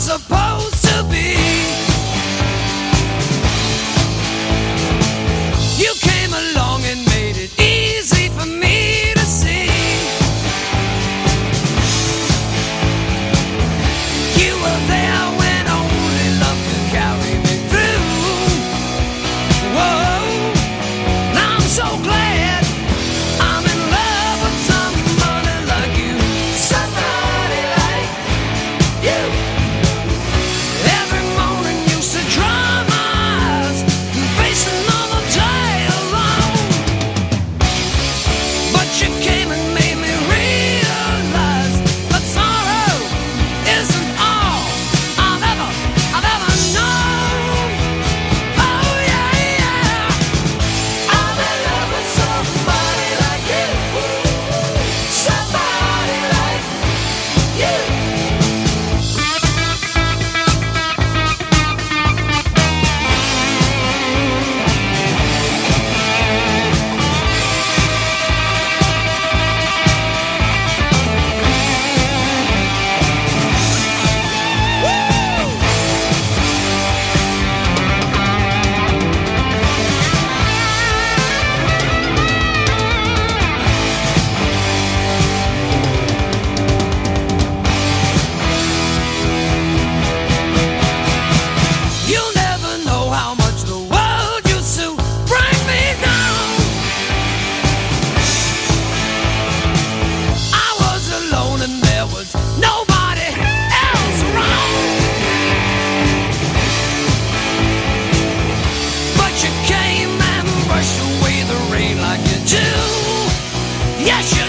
was a part. Я считаю